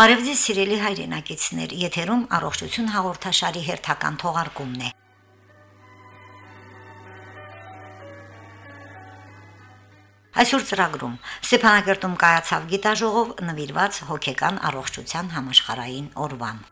Բարև ձեզ սիրելի հայրենակիցներ, եթերում առողջություն հաղորդաշարի հերթական թողարկումն է։ Այսօր ծրագրում. Ստեփանակերտում կայացավ գիտաժողով նվիրված հոգեկան առողջության համաշխարհային օրվան։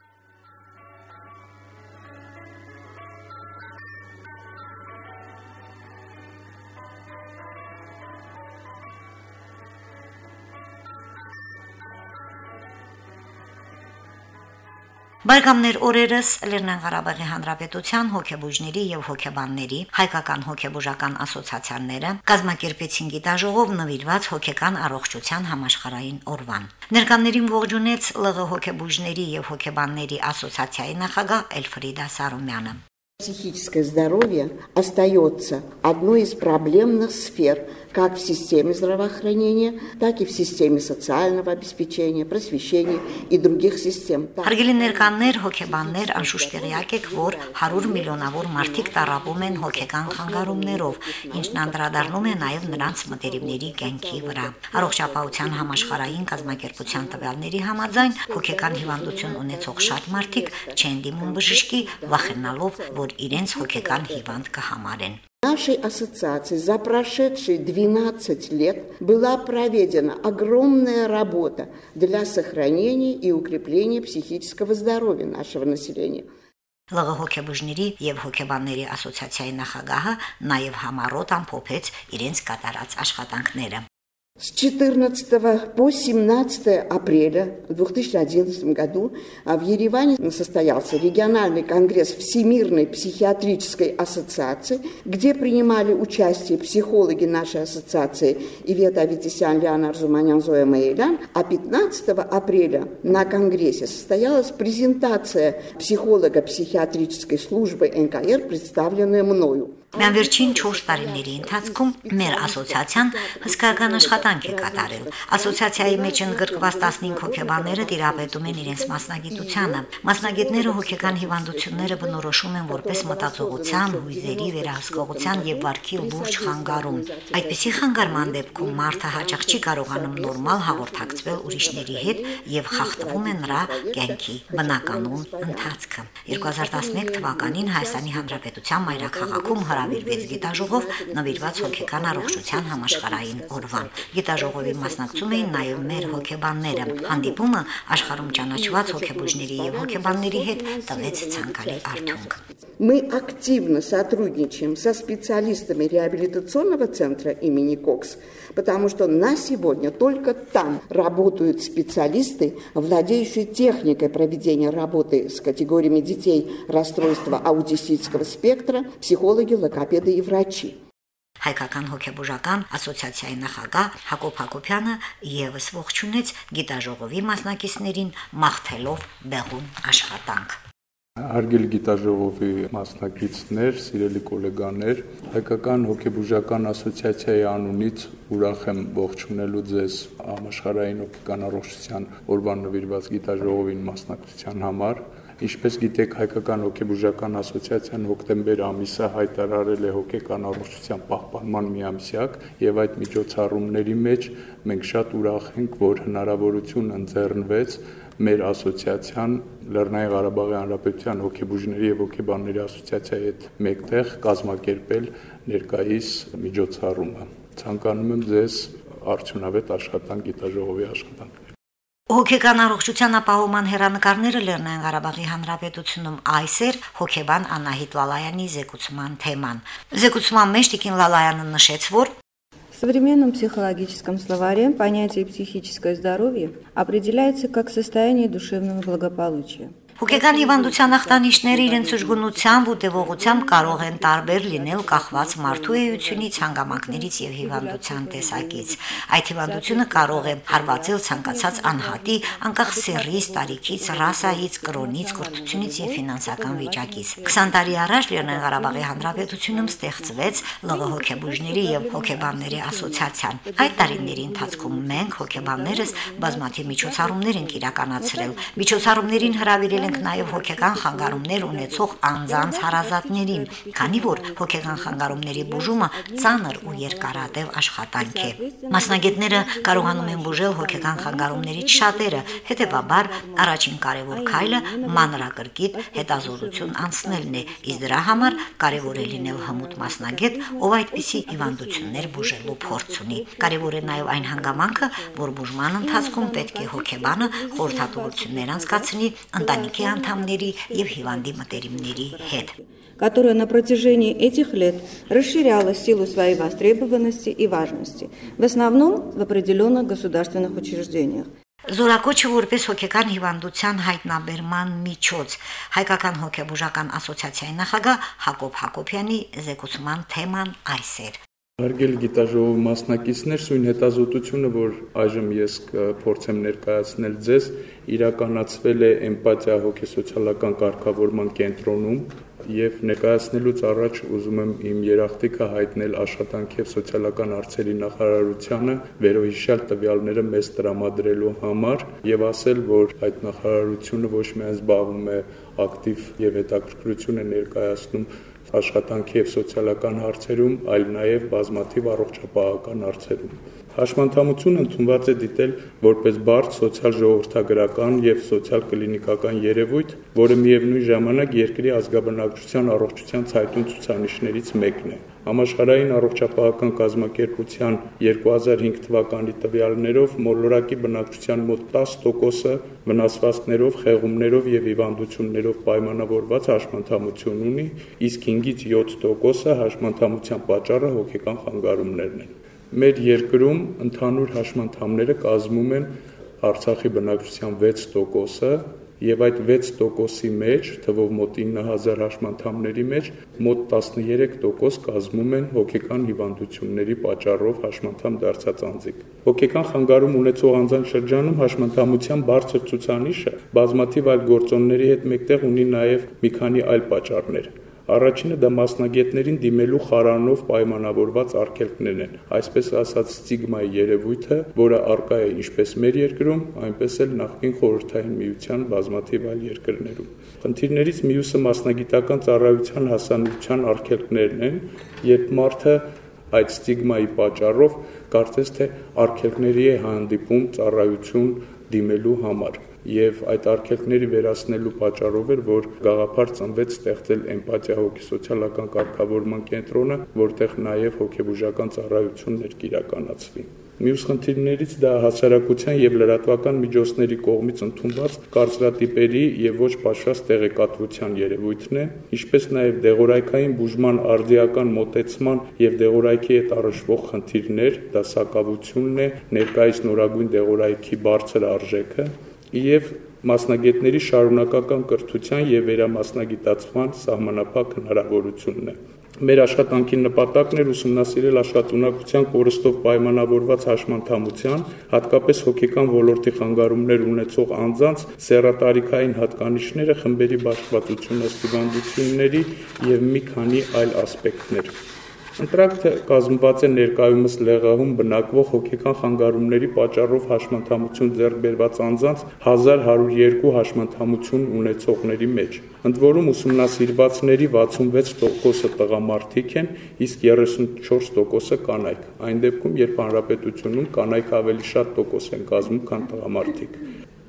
Բարեկամներ օրերս Լեռնային Ղարաբաղի Հանրապետության հոգեբուժների եւ հոգեբանների հայկական հոգեբուժական ասոցիացիաները կազմակերպեցին գիտաժողով նվիրված հոգեկան առողջության համաշխարհային օրվան։ Ներկաներին ողջունեց ԼՂ հոգեբուժների եւ հոգեբանների ասոցիացիայի նախագահ Էլֆրիդա Սարոմյանը։ Психическое здоровье остается одной из проблемных сфер как в системе здравоохранения, так и в системе социального обеспечения, просвещения и других систем. Հարգելի ներկաններ, հոգեբաններ, անշուշտ տեղյակ եք, որ 100 միլիոնավոր մարդիկ տարապում են հոգեկան խանգարումներով, ինչն անդրադառնում է նաև նրանց մտերիմների կյանքի վրա։ Առողջապահության համաշխարհային կազմակերպության տվյալների համաձայն հոգեկան հիվանդություն ունեցող շատ մարդիկ չեն դիմում բժշկի, վախենալով, որ իրենց հոգեկան հիվանդ կհամարեն։ Нашей ассоциации за прошедшие 12 лет была проведена огромная работа для сохранения и укрепления психического здоровья нашего населения. ԼՂ հոգեբուժների եւ հոգեբանների ասոցիացիայի նախագահը նաեւ համառոտ ամփոփեց իրենց կատարած աշխատանքները։ С 14 по 17 апреля 2011 году в Ереване состоялся региональный конгресс Всемирной психиатрической ассоциации, где принимали участие психологи нашей ассоциации Ивета Аветисян, Леонар Зуманян, Зоя Маэлян. А 15 апреля на конгрессе состоялась презентация психолога психиатрической службы НКР, представленная мною. Միան վերջին 4 տարիների ընթացքում մեր ասոցիացիան հսկայական աշխատանք է կատարել։ Ասոցիացիայի մեջ ընդգրկված 15 հոգեբանները տիրապետում են իրենց մասնագիտությանը։ Մասնագետները հոգեկան հիվանդությունները բնորոշում են որպես մտածողության, հույզերի, վերահսկողության եւ վարքի լուրջ խանգարում։ Այդպիսի խանգարման դեպքում մարդը հաճախ չի կարողանում նորմալ հաղորդակցվել ուրիշների հետ եւ խախտվում է նրա կյանքի բնականon ընթացքը։ 2011 թվականին Հայաստանի Հանրապետության մայրաքաղաքում հրավիրվեց գիտաժողով նվիրված հոգեկան առողջության համաշխարհային օրվան։ Գիտաժողովի մասնակցում էին նաև մեր հոգեբանները։ Հանդիպումը աշխարհում ճանաչված հոգեբուժների եւ հոգեբանների հետ տվեց ցանկալի արդյունք։ Мы активно сотрудничаем со специалистами реабилитационного центра имени Кокс, потому что на сегодня только там работают специалисты, владеющие техникой проведения работы с категориями детей расстройства аутистического спектра, психологи, լոգոպեդը и врачи։ Հայկական հոգեբուժական ասոցիացիայի նախագահ Հակոբ Հակոբյանը եւս ողջունեց գիտաժողովի մասնակիցներին մաղթելով բեղուն աշխատանք։ Հարգելի գիտաժողովի մասնակիցներ, սիրելի գոլեգաներ, Հայկական հոգեբուժական ասոցիացիայի անունից ուրախ եմ ողջունելու ձեզ համաշխարհային հոգեկան առողջության օրվան նվիրված գիտաժողովին մասնակցության համար։ Ինչպես գիտեք, Հայկական հոգեբուժական ասոցիացիան հոկտեմբեր ամիսը հայտարարել է հոգեկան առողջության պահպանման միամսյակ եւ այդ միջոցառումների մեջ մենք շատ ուրախ ենք, որ հնարավորություն ընձեռնվեց մեր ասոցիացիան Լեռնային Ղարաբաղի Հանրապետության հոգեբուժների եւ հոգեբանների ասոցիացիայի հետ մեկտեղ կազմակերպել ներկայիս միջոցառումը։ Ցանկանում եմ ձեզ արդյունավետ աշխատանք գիտաժողովի աշխատանք Հոգեկան առողջության ապահովման հերանեկարները Լեռնային Ղարաբաղի Հանրապետությունում այսեր հոգեբան Անահիտ Լալայանի զեկուցման թեման։ Զեկուցման մեջ Տիկին Լալայանը նշեց, որ В современном психологическом словаре понятие психическое здоровье определяется как состояние душевного благополучия. Հոգեկան հիվանդության ախտանիշները իրենց ուժգնությամբ ու տևողությամբ կարող են տարբեր լինել կախված մարդու էությունից, հանգամանքներից եւ հիվանդության տեսակից։ Այդ հիվանդությունը կարող է հարվածել ցանկացած անհատի, անկախ սեռից, տարիքից, ռասայից, կրոնից, կրթությունից եւ ֆինանսական վիճակից։ 20 տարի առաջ Լեռնային Ղարաբաղի Հանրապետությունում ստեղծվեց ԼՂ հոգեբուժների եւ հոգեբանների ասոցիացիան։ Այդ տարիների ընթացքում մենք հոգեբաններս բազմաթիվ միջոցառումներ ենք իրականացրել։ Միջոցառումներին հրավիրել ենք նաև հոգեկան խանգարումներ ունեցող անձանց հարազատներին, քանի որ հոգեկան խանգարումների բուժումը ծանր ու երկարատև աշխատանք է։ Մասնագետները կարողանում են բուժել հոգեկան խանգարումներից շատերը, հետևաբար առաջին կարևոր քայլը մանրակրկիտ հետազոտություն անցնելն է, իսկ դրա համար կարևոր է լինել հմուտ մասնագետ, ով այդպիսի հիվանդություններ բուժելու փորձ ունի։ Կարևոր է նաև այն հանգամանքը, որ բուժման ընթացքում պետք է հոգեբանը խորհրդատվություններ անցկացնի ընտանիքի անդամների եւ հիվանդի մտերիմների հետ которая на протяжении этих лет расширяла силу своей востребованности и важности, в основном в определенных государственных учреждениях. Զորակոչը որպես հոգեկան հիվանդության հայտնաբերման միջոց հայկական հոգեբուժական ասոցիացիայի նախագահ Հակոբ Հակոբյանի զեկուցման թեման այս էր։ Հարգելի գիտաժողով մասնակիցներ, սույն հետազոտությունը, որ այժմ ես փորձեմ ներկայացնել ձեզ, իրականացվել է էմպաթիա հոգեսոցիալական կարգավորման կենտրոնում եւ ներկայացնելուց առաջ ուզում եմ իմ երախտիկը հայտնել աշխատանքի եւ սոցիալական հարցերի նախարարությանը վերոհիշյալ տվյալները մեզ տրամադրելու համար եւ ասել, որ այդ նախարարությունը ոչ միայն զբաղվում է ակտիվ եւ հետաքրքրություն է ներկայացնում աշխատանքի եւ սոցիալական հարցերում, այլ նաեւ բազմաթիվ առողջապահական հարցերում։ Հաշմանդամությունը ընդունված է դիտել որպես բարդ սոցիալ ժողովրդագրական եւ սոցիալ կլինիկական երևույթ, որը միևնույն ժամանակ երկրի ազգաբնակչության առողջության ցայտուն ցուցանիշներից մեկն է։ Համաշխարհային առողջապահական կազմակերպության 2005 թվականի տվյալներով մոլորակի բնակչության մոտ 10%-ը վնասվածքներով, խեղումներով եւ հիվանդություններով պայմանավորված հաշմանդամություն ունի, իսկ 5-ից 7%-ը հաշմանդամության պատճառը հոգեկան խանգարումներն են։ Մեր երկրում ընդհանուր հաշմանդամները կազմում են Արցախի բնակչության 6%-ը, եւ այդ 6%-ի մեջ, թվով մոտ 9000 հաշմանդամների մեջ, մոտ 13% կազմում են հոգեկան հիվանդությունների պատճառով հաշմանդամ դարձած անձիկ։ Հոգեկան խանգարում ունեցող անձանց շրջանում հաշմանդամության բարձր ցուցանիշը բազմաթիվ այլ գործոնների հետ մեկտեղ ունի նաեւ մի քանի այլ պատճառներ։ Առաջինը դա մասնագետներին դիմելու խարանով պայմանավորված արգելքներն են, այսպես ասած ստիգմայի երևույթը, որը արկա է ինչպես մեր երկրում, այնպես էլ նախկին խորհրդային միության բազմաթիվ այլ երկրներում։ Խնդիրներից մյուսը մասնագիտական ծառայության հասանելիության արգելքներն են, երբ մարդը այդ ստիգմայի պատճառով կարծես թե արգելքների է հանդիպում ծառայություն դիմելու համար եւ այդ արգելքների վերացնելու պատճառով էր, որ գաղափար ծնվեց ստեղծել էմպաթիա հոգեսոցիալական կարգավորման կենտրոնը, որտեղ նաեւ հոգեբուժական ծառայություններ կիրականացվի։ Մյուս խնդիրներից դա հասարակության եւ լրատվական միջոցների կողմից ընդունված կարծրատիպերի եւ ոչ պաշտված տեղեկատվության երևույթն է, ինչպես նաեւ դեղորայքային բուժման արդիական մոտեցման եւ դեղորայքի հետ առնչվող խնդիրներ, դա սակավությունն է, ներկայիս նորագույն դեղորայքի բարձր արժեքը, եւ մասնագետների շարունակական կրթության եւ վերամասնագիտացման սահմանափակ հնարավորությունն է։ Մեր աշխատանքի նպատակն էր ուսումնասիրել աշխատունակության կորստով պայմանավորված հաշմանդամության, հատկապես հոգեկան ոլորտի խանգարումներ ունեցող անձանց սերատարիքային հատկանիշները, խմբերի բաշխվածությունը, ստիգանդությունների եւ մի քանի այլ ասպեկտներ։ Ընտրակտը կազմված է ներկայումս լեղահում բնակվող հոգեկան խանգարումների պատճառով հաշմանդամություն ձեռք բերված անձանց 1102 հաշմանդամություն ունեցողների մեջ։ Ընդ որում ուսումնասիրվածների 66%-ը տղամարդիկ են, իսկ 34%-ը կանայք։ Այն դեպքում, երբ հանրապետությունում կանայք ավելի շատ տոկոս են կազմում, քան տղամարդիկ։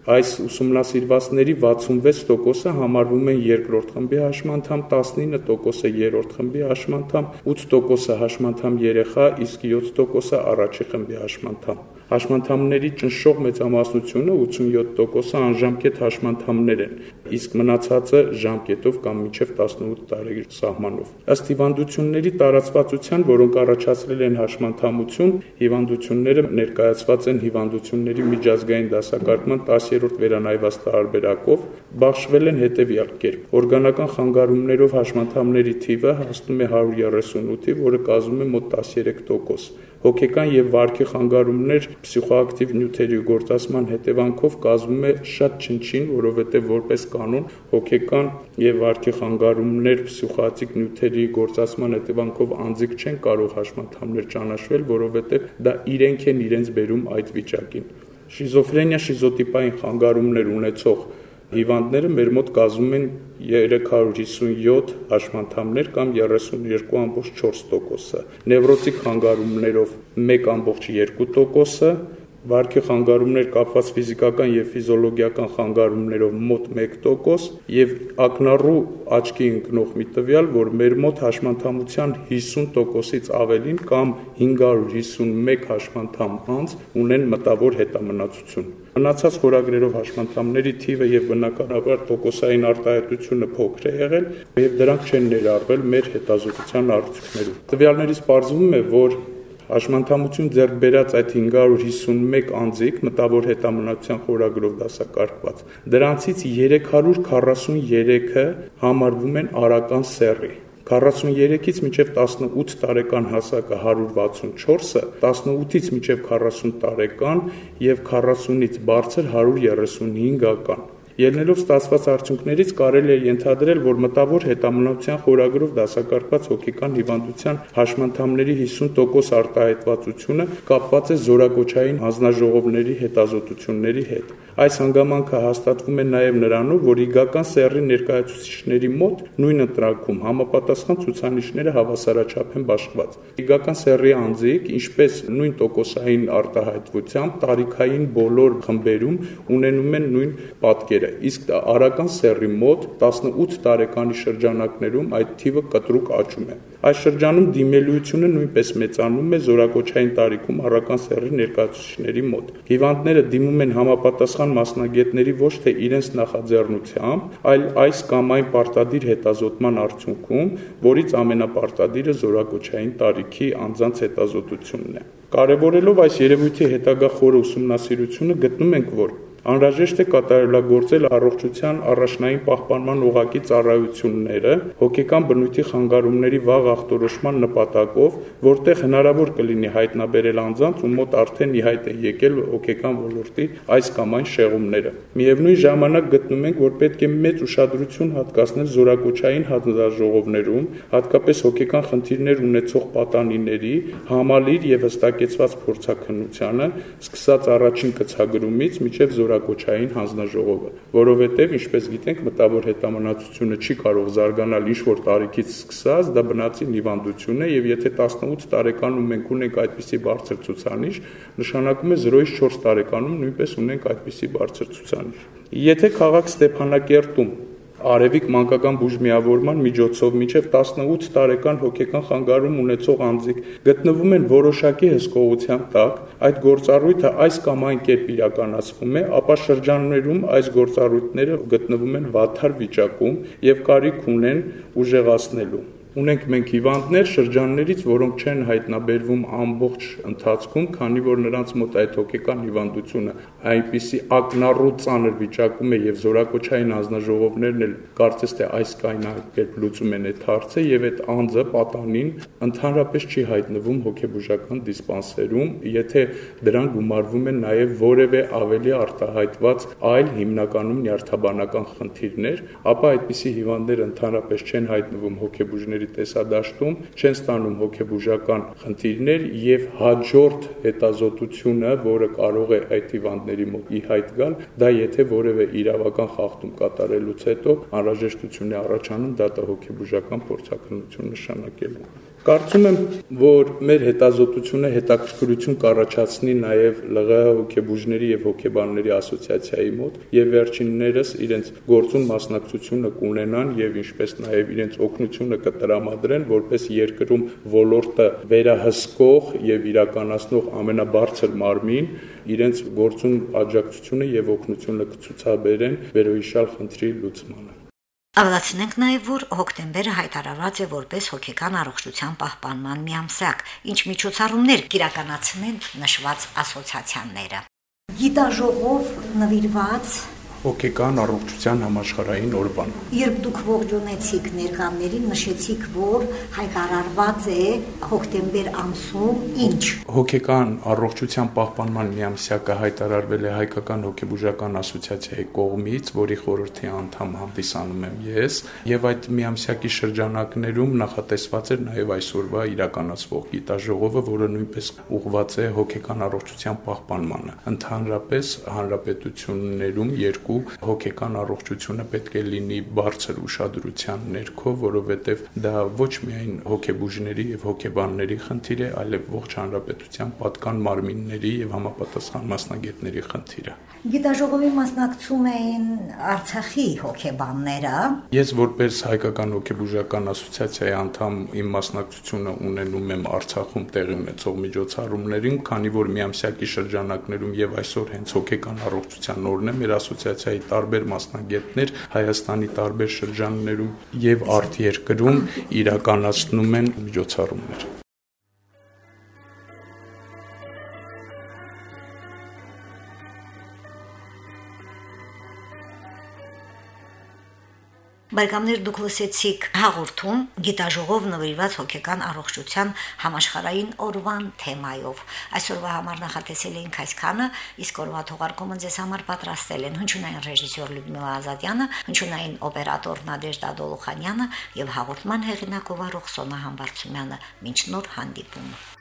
Այս ուսումնասիրվածների 66%-ը համարվում են երկրորդ խմբի հաշմանդամ, 19%-ը երրորդ խմբի հաշմանդամ, 8%-ը հաշմանդամ երեխա, իսկ 7%-ը առաջի խմբի հաշմանդամ։ Հաշմանդամների ճնշող մեծամասնությունը 87%-ը անժամկետ հաշմանդամներ են, իսկ մնացածը ժամկետով կամ մինչև 18 տարի սահմանով։ Ըստ հիվանդությունների տարածվածության, որոնք առաջացրել են հաշմանդամություն, հիվանդությունները ներկայացված են հիվանդությունների միջազգային դասակարգման 10-րդ վերանայված տարբերակով, բաշխվել են հետևյալ կերպ. օրգանական խանգարումներով հաշմանդամների թիվը հասնում է 138-ի, որը կազմում է մոտ 13%։ Հոգեկան եւ վարքի խանգարումներ պսիխոակտիվ նյութերի գործածման հետևանքով կազմում է շատ չնչին, որովհետեւ որպես կանոն հոգեկան եւ վարքի խանգարումներ պսիխոակտիվ նյութերի գործածման հետևանքով անձիկ չեն կարող հաշմանդամներ ճանաչվել, որովհետեւ դա իրենք են իրենց բերում այդ վիճակին։ Շիզոֆրենիա շիզոտիպային խանգարումներ ունեցող Հիվանդները մեր մոտ կազմում են 357 հաշմանդամներ կամ 32.4%-ը։ Նևրոտիկ խանգարումներով 1.2%-ը, վարքի խանգարումներ կապված ֆիզիկական եւ ֆիզիոլոգիական խանգարումներով մոտ 1% եւ ակնառու աչքի ընկնող մի տվյալ, որ մեր մոտ հաշմանդամության 50%-ից ավելին կամ 551 հաշմանդամ անձ ունեն մտավոր հետամնացություն։ Մնացած խորագրերով հաշմանդամների թիվը եւ բնականաբար տոկոսային արտահայտությունը փոքր է եղել եւ դրանք չեն ներառվել մեր հետազոտության արդյունքներում։ Տվյալներից ողջվում է, որ Հաշմանդամություն ձեռք բերած այդ 551 անձիկ մտավոր հետամնացության խորագրով դասակարգված։ Դրանցից 343-ը համարվում են արական սեռի։ 43-ից մինչև 18 տարեկան հասակը 164-ը, 18-ից մինչև 40 տարեկան եւ 40-ից բարձր 135-ական։ Ելնելով ստացված արդյունքներից կարելի է ենթադրել, որ մտավոր հետամնացության խորագրով դասակարգված հոգեկան հիվանդության հաշմանդամների 50% արտահայտվածությունը կապված է զորակոչային հանձնաժողովների հետազոտությունների հետ։ Այս հանգամանքը հաստատվում է նաև նրանով, որ իգական սեռի ներկայացուցիչների մոտ նույն ընտրակում համապատասխան ցուցանիշները հավասարաչափ են բաշխված։ Իգական սեռի անձիկ, ինչպես նույն տոկոսային արտահայտությամբ, տարիքային բոլոր խմբերում ունենում են նույն պատկերը իսկ արական սեռի մոտ 18 տարեկանի շրջանակներում այդ թիվը կտրուկ աճում է։ Այս շրջանում դիմելիությունը նույնպես մեծանում է զորակոչային տարիքում առական սեռի ներկայացուցիչների մոտ։ Հիվանդները դիմում են համապատասխան մասնագետների ոչ թե իրենց նախաձեռնությամբ, այլ այս կամ այն պարտադիր հետազոտման արդյունքում, որից ամենապարտադիրը զորակոչային տարիքի անձանց հետազոտությունն է։ Կարևորելով այս երևույթի հետագա խորը ուսումնասիրությունը գտնում ենք, որ Անհրաժեշտ է կատարելագործել առողջության առաջնային պահպանման ուղղակի ծառայությունները հոգեկան բնույթի խանգարումների վաղ ախտորոշման նպատակով, որտեղ հնարավոր կլինի հայտնաբերել անձանց, ում մոտ արդեն ի հայտ է եկել հոգեկան ոլորտի այս կամ այն շեղումները։ Միևնույն ժամանակ գտնում ենք, որ պետք է մեծ ուշադրություն հատկացնել զորակոչային հանձնաժողովներում, հատկապես հոգեկան խնդիրներ ունեցող պատանիների համալիր եւ հստակեցված փորձակնությանը, սկսած առաջին կցագրումից մինչև զոր զորակոչային հանձնաժողովը, որովհետև ինչպես գիտենք, մտավոր հետամնացությունը չի կարող զարգանալ ինչ որ տարիքից սկսած, դա բնածին հիվանդություն է եւ եթե 18 տարեկանում մենք ունենք այդպիսի բարձր ցուցանիշ, նշանակում է 0-ից 4 տարեկանում նույնպես ունենք այդպիսի բարձր ցուցանիշ։ Եթե քաղաք Ստեփանակերտում Արևիկ մանկական բուժմիավորման միջոցով միջև 18 տարեկան հոգեկան խանգարում ունեցող անձիկ գտնվում են որոշակի հսկողության տակ, այդ գործառույթը այս կամ այն կերպ իրականացվում է, ապա շրջաններում այս գործառույթները գտնվում են վատթար վիճակում եւ կարիք ունեն ուժեղացնելու ունենք մենք հիվանդներ շրջաններից, որոնք չեն հայտնաբերվում ամբողջ ընթացքում, քանի որ նրանց մոտ այդ հոգեկան հիվանդությունը այնպիսի ակնառու ծանր վիճակում է եւ զորակոչային հանձնաժողովներն էլ կարծես թե այս կայնակերպ լուծում են այդ հարցը եւ այդ անձը պատանին ընդհանրապես չի հայտնվում հոգեբուժական դիսպանսերում, եթե դրան գումարվում են նաեւ որևէ ավելի արտահայտված այլ հիմնականում նյարդաբանական խնդիրներ, ապա այդպիսի հիվանդներ ընդհանրապես չեն հայտնվում հոգեբուժների տեսադաշտում չեն ստանում հոգեբուժական խնդիրներ եւ հաջորդ հետազոտությունը, որը կարող է այդ հիվանդների մոտ ի հայտ գալ, դա եթե որևէ իրավական խախտում կատարելուց հետո անհրաժեշտություն է առաջանում դատահոգեբուժական փորձակնություն նշանակելու։ Կարծում եմ, որ մեր հետազոտությունը հետաքրքրություն կառաջացնի նաև ԼՂՀ հոգեբուժների եւ հոգեբանների ասոցիացիայի մոտ եւ վերջիններս իրենց գործուն մասնակցությունը կունենան եւ ինչպես նաև իրենց օգնությունը կտրամադրեն, որպես երկրում ոլորտը վերահսկող եւ իրականացնող ամենաբարձր մարմին իրենց գործուն աջակցությունը եւ օգնությունը կցուցաբերեն վերոհիշալ խնդրի լուծմանը։ Ավելացնենք նաև, որ հոկտեմբերը հայտարարված է որպես հոգեկան առողջության պահպանման միամսակ, ինչ միջոցառումներ կիրականացնեն նշված ասոցիացիաները։ Գիտաժողով նվիրված հոգեկան առողջության համաշխարհային օրվան։ Երբ դուք ողջունեցիք ներկաններին, նշեցիք, որ հայտարարված է հոկտեմբեր ամսում ինչ։ Հոգեկան առողջության պահպանման միամսյակը հայտարարվել է Հայկական հոգեբուժական ասոցիացիայի կողմից, որի խորհրդի անդամ հանդիսանում եմ ես, եւ այդ միամսյակի շրջանակներում նախատեսված էր նաեւ այսօրվա իրականացվող գիտաժողովը, որը նույնպես ուղղված է հոգեկան առողջության պահպանմանը։ Ընդհանրապես հանրապետություններում երկու 2 հոգեկան առողջությունը պետք է լինի բարձր ուշադրության ներքո, որովհետև դա ոչ միայն հոգեբուժների եւ հոգեբանների խնդիր է, այլև ողջ հանրապետության պատկան մարմինների եւ համապատասխան մասնագետների խնդիր է։ Գիտաժողովի մասնակցում էին Արցախի հոգեբանները։ Ես որպես հայկական հոգեբուժական ասոցիացիայի անդամ իմ մասնակցությունը ունենում եմ Արցախում տեղի ունեցող միջոցառումներին, քանի որ միամսյակի շրջանակներում եւ այսօր հենց հոգեկան առողջության օրն է մեր ասոցիացիայի տարբեր մասնագետներ Հայաստանի տարբեր շրջաններում եւ արտերկրում իրականացնում են միջոցառումներ։ Բայկամներ դուք լսեցիք հաղորդում գիտաժողով նվիրված հոգեկան առողջության համաշխարային օրվան թեմայով։ Այսօրվա համար նախատեսել էինք այսքանը, իսկ օրվա թողարկումը ձեզ համար պատրաստել են հնչյունային ռեժիսոր Լյուդմիլա Ազատյանը, հնչյունային օպերատոր Նադեժդա Դոլոխանյանը եւ հաղորդման հեղինակ ով Սոնա Համբարձումյանը։ Մինչ նոր հանդիպում։